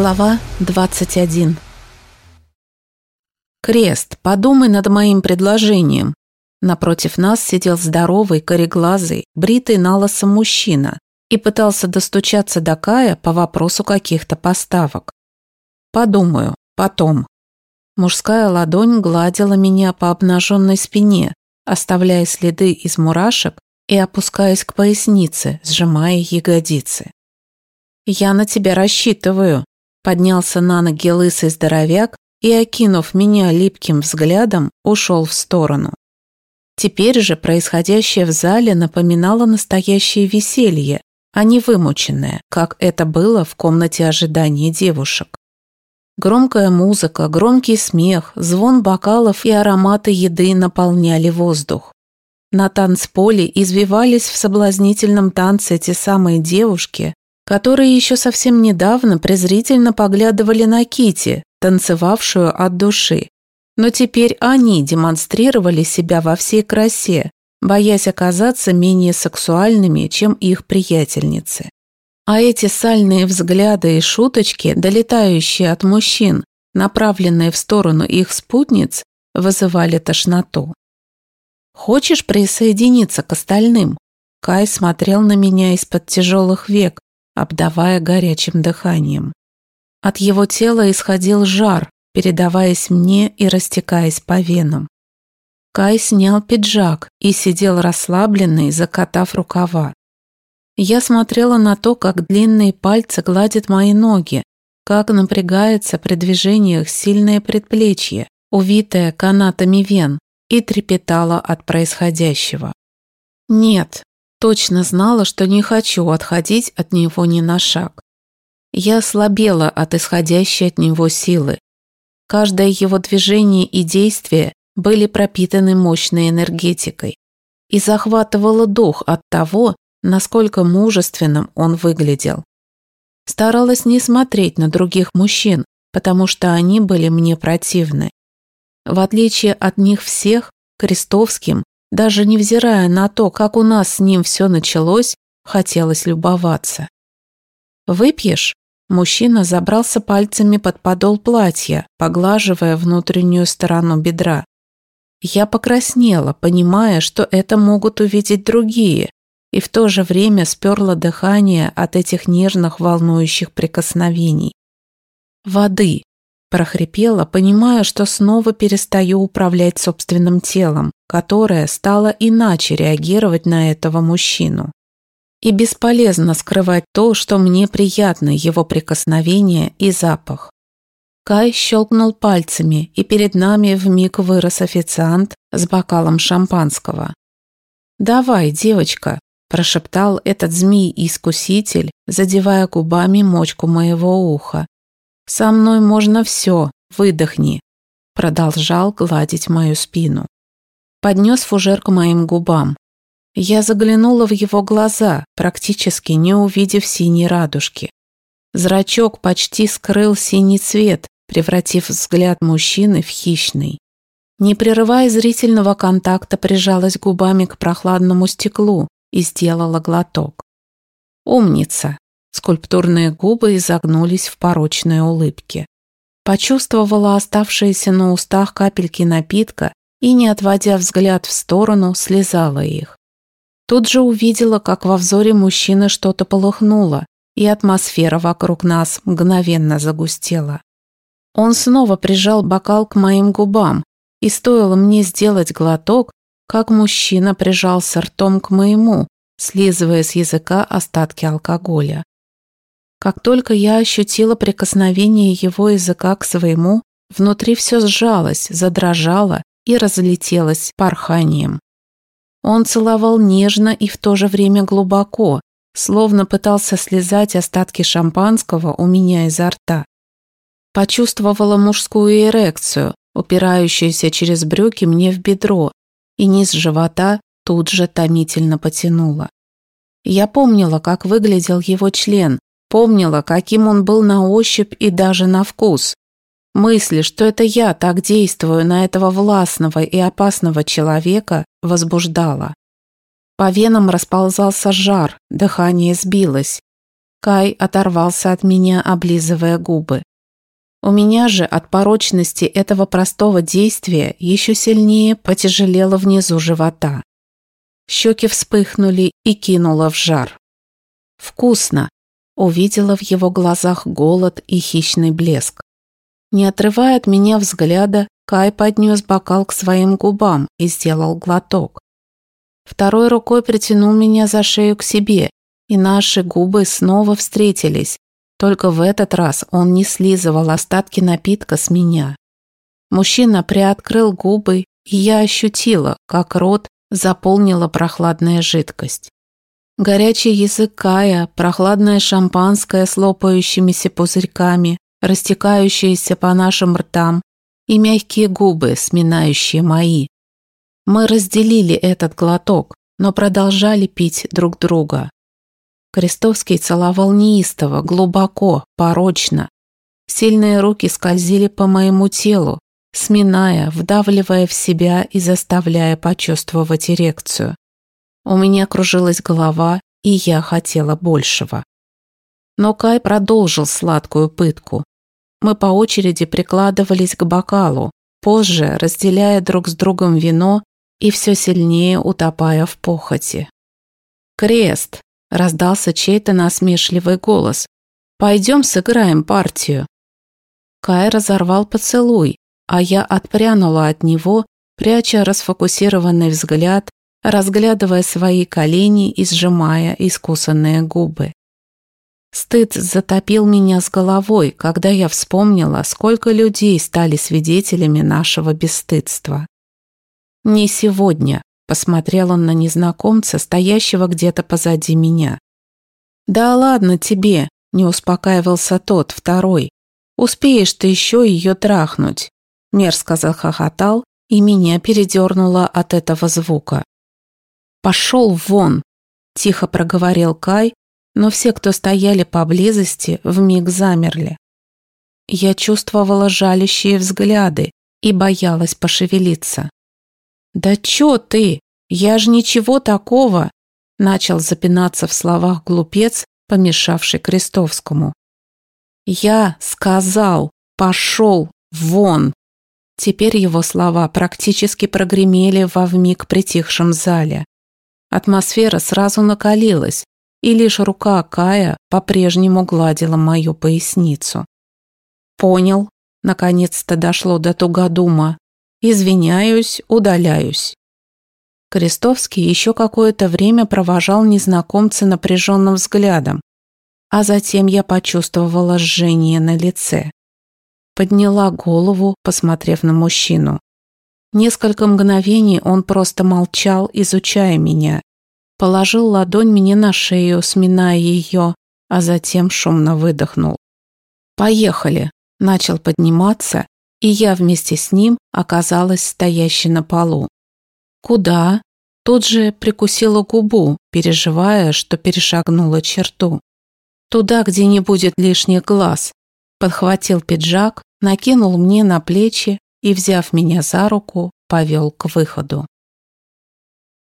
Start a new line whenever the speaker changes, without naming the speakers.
Глава 21 «Крест, подумай над моим предложением». Напротив нас сидел здоровый, кореглазый, бритый налосом мужчина и пытался достучаться до Кая по вопросу каких-то поставок. «Подумаю, потом». Мужская ладонь гладила меня по обнаженной спине, оставляя следы из мурашек и опускаясь к пояснице, сжимая ягодицы. «Я на тебя рассчитываю», Поднялся на ноги лысый здоровяк и, окинув меня липким взглядом, ушел в сторону. Теперь же происходящее в зале напоминало настоящее веселье, а не вымученное, как это было в комнате ожидания девушек. Громкая музыка, громкий смех, звон бокалов и ароматы еды наполняли воздух. На танцполе извивались в соблазнительном танце те самые девушки, которые еще совсем недавно презрительно поглядывали на Кити, танцевавшую от души. Но теперь они демонстрировали себя во всей красе, боясь оказаться менее сексуальными, чем их приятельницы. А эти сальные взгляды и шуточки, долетающие от мужчин, направленные в сторону их спутниц, вызывали тошноту. «Хочешь присоединиться к остальным?» Кай смотрел на меня из-под тяжелых век, обдавая горячим дыханием. От его тела исходил жар, передаваясь мне и растекаясь по венам. Кай снял пиджак и сидел расслабленный, закатав рукава. Я смотрела на то, как длинные пальцы гладят мои ноги, как напрягается при движениях сильное предплечье, увитое канатами вен, и трепетала от происходящего. Нет, Точно знала, что не хочу отходить от него ни на шаг. Я слабела от исходящей от него силы. Каждое его движение и действие были пропитаны мощной энергетикой и захватывало дух от того, насколько мужественным он выглядел. Старалась не смотреть на других мужчин, потому что они были мне противны. В отличие от них всех, Крестовским даже невзирая на то, как у нас с ним все началось, хотелось любоваться. «Выпьешь?» Мужчина забрался пальцами под подол платья, поглаживая внутреннюю сторону бедра. Я покраснела, понимая, что это могут увидеть другие, и в то же время сперла дыхание от этих нежных волнующих прикосновений. «Воды!» Прохрипела, понимая, что снова перестаю управлять собственным телом, которое стало иначе реагировать на этого мужчину. И бесполезно скрывать то, что мне приятны его прикосновение и запах. Кай щелкнул пальцами, и перед нами вмиг вырос официант с бокалом шампанского. «Давай, девочка», – прошептал этот змей-искуситель, задевая губами мочку моего уха, «Со мной можно все, выдохни», продолжал гладить мою спину. Поднес фужер к моим губам. Я заглянула в его глаза, практически не увидев синей радужки. Зрачок почти скрыл синий цвет, превратив взгляд мужчины в хищный. Не прерывая зрительного контакта, прижалась губами к прохладному стеклу и сделала глоток. «Умница!» Скульптурные губы изогнулись в порочной улыбке. Почувствовала оставшиеся на устах капельки напитка и, не отводя взгляд в сторону, слезала их. Тут же увидела, как во взоре мужчины что-то полыхнуло, и атмосфера вокруг нас мгновенно загустела. Он снова прижал бокал к моим губам, и стоило мне сделать глоток, как мужчина прижался ртом к моему, слизывая с языка остатки алкоголя. Как только я ощутила прикосновение его языка к своему, внутри все сжалось, задрожало и разлетелось порханием. Он целовал нежно и в то же время глубоко, словно пытался слезать остатки шампанского у меня изо рта. Почувствовала мужскую эрекцию, упирающуюся через брюки мне в бедро, и низ живота тут же томительно потянула. Я помнила, как выглядел его член, Помнила, каким он был на ощупь и даже на вкус. Мысли, что это я так действую на этого властного и опасного человека, возбуждала. По венам расползался жар, дыхание сбилось. Кай оторвался от меня, облизывая губы. У меня же от порочности этого простого действия еще сильнее потяжелело внизу живота. Щеки вспыхнули и кинуло в жар. «Вкусно!» – увидела в его глазах голод и хищный блеск. Не отрывая от меня взгляда, Кай поднес бокал к своим губам и сделал глоток. Второй рукой притянул меня за шею к себе, и наши губы снова встретились, только в этот раз он не слизывал остатки напитка с меня. Мужчина приоткрыл губы, и я ощутила, как рот заполнила прохладная жидкость. Горячий язык Кая, прохладное шампанское с лопающимися пузырьками, растекающиеся по нашим ртам, и мягкие губы, сминающие мои. Мы разделили этот глоток, но продолжали пить друг друга. Крестовский целовал неистово, глубоко, порочно. Сильные руки скользили по моему телу, сминая, вдавливая в себя и заставляя почувствовать эрекцию. У меня кружилась голова, и я хотела большего. Но Кай продолжил сладкую пытку. Мы по очереди прикладывались к бокалу, позже разделяя друг с другом вино и все сильнее утопая в похоти. «Крест!» Раздался чей-то насмешливый голос. «Пойдем сыграем партию». Кай разорвал поцелуй, а я отпрянула от него, пряча расфокусированный взгляд, разглядывая свои колени и сжимая искусанные губы. Стыд затопил меня с головой, когда я вспомнила, сколько людей стали свидетелями нашего бесстыдства. Не сегодня, Посмотрел он на незнакомца, стоящего где-то позади меня. «Да ладно тебе», – не успокаивался тот, второй. «Успеешь ты еще ее трахнуть». Мерзко захохотал, и меня передернуло от этого звука. «Пошел вон!» – тихо проговорил Кай, но все, кто стояли поблизости, вмиг замерли. Я чувствовала жалящие взгляды и боялась пошевелиться. «Да чё ты? Я же ничего такого!» Начал запинаться в словах глупец, помешавший Крестовскому. «Я сказал, пошел вон!» Теперь его слова практически прогремели во вмиг притихшем зале. Атмосфера сразу накалилась, и лишь рука Кая по-прежнему гладила мою поясницу. «Понял», наконец-то дошло до тугодума. Извиняюсь, удаляюсь. Крестовский еще какое-то время провожал незнакомца напряженным взглядом, а затем я почувствовала жжение на лице. Подняла голову, посмотрев на мужчину. Несколько мгновений он просто молчал, изучая меня. Положил ладонь мне на шею, сминая ее, а затем шумно выдохнул. «Поехали!» Начал подниматься, и я вместе с ним оказалась стоящей на полу. «Куда?» Тут же прикусила губу, переживая, что перешагнула черту. «Туда, где не будет лишних глаз», подхватил пиджак, накинул мне на плечи и, взяв меня за руку, повел к выходу.